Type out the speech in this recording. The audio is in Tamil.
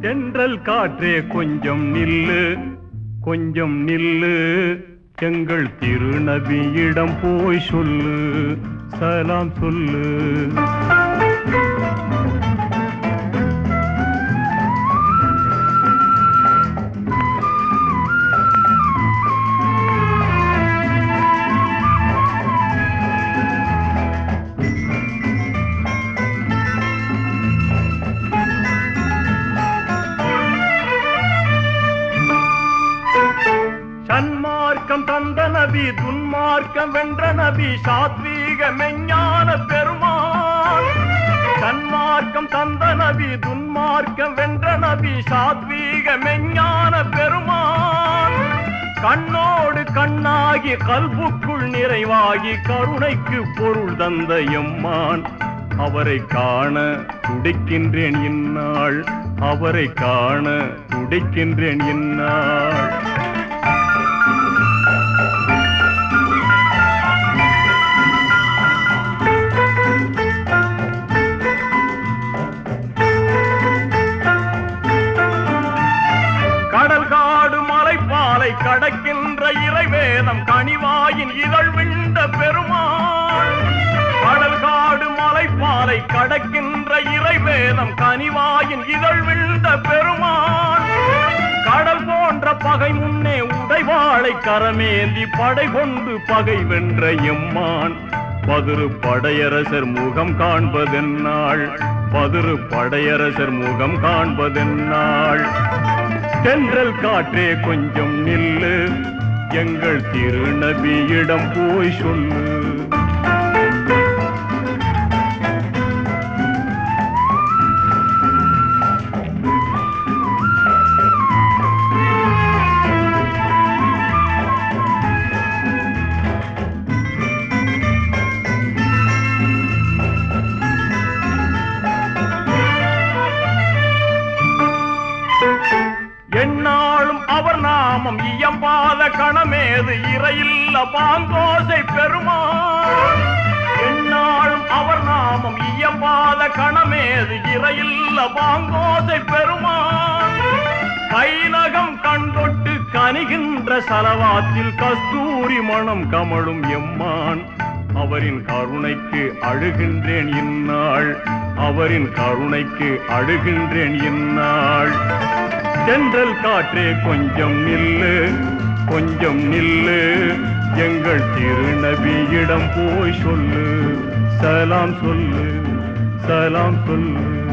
தென்றல் காற்றே கொஞ்சம் நில்லு கொஞ்சம் நில்லு. எங்கள் திருநபியிடம் போய் சொல்லு சலாம் சொல்லு. சன்மார்க்கம் தந்த நபி துன்மார்க்கம் வென்ற நபி சாத்வீக மெஞ்ஞான பெருமான். தன்மார்க்கம் தந்த நபி துன்மார்க்கம் வென்ற நபி சாத்வீக மெஞ்ஞான பெருமான். கண்ணோடு கண்ணாகி கல்புக்குள் நிறைவாகி கருணைக்கு பொருள் தந்த எம்மான். அவரை காண துடிக்கின்றேன் இந்நாள். அவரை காண துடிக்கின்றேன் இந்நாள். வேதம் கனிவாயின் இதழ் விண்ட பெருமாள். கடல் காடு மலைப்பாலை கடக்கின்ற கடக்கின்ற இறைவேதம் கனிவாயின் இதழ் விண்ட பெருமாள். கடல் போன்ற பகை முன்னே உடைவாளை கரமேந்தி படை கொண்டு பகை வென்ற எம்மான். பதிரு படையரசர் முகம் காண்பதென்னாள் பதிரு படையரசர் முகம் காண்பதென்னாள் தென்றல் காற்றே கொஞ்சம் நில்லு எங்கள் திருநபியிடம் போய் சொல்லு. நாமம் இயம்பாத கணமேது இறையில்ல பாங்கோசை பெருமான். என்னாலும் அவர் நாமம் இயம்பாத கணமேது இறையில்ல பாங்கோசை பெருமான். கைநகம் கண்டொட்டு கனிகின்ற சலவாத்தில் கஸ்தூரி மனம் கமழும் எம்மான். அவரின் கருணைக்கு அழுகின்றேன் இந்நாள். அவரின் கருணைக்கு அழுகின்றேன் இந்நாள். தென்றல் காற்றே கொஞ்சம் நில்லு கொஞ்சம் நில்லு. எங்கள் திருநபியிடம் போய் சொல்லு. சலாம் சொல்லு சலாம் சொல்லு.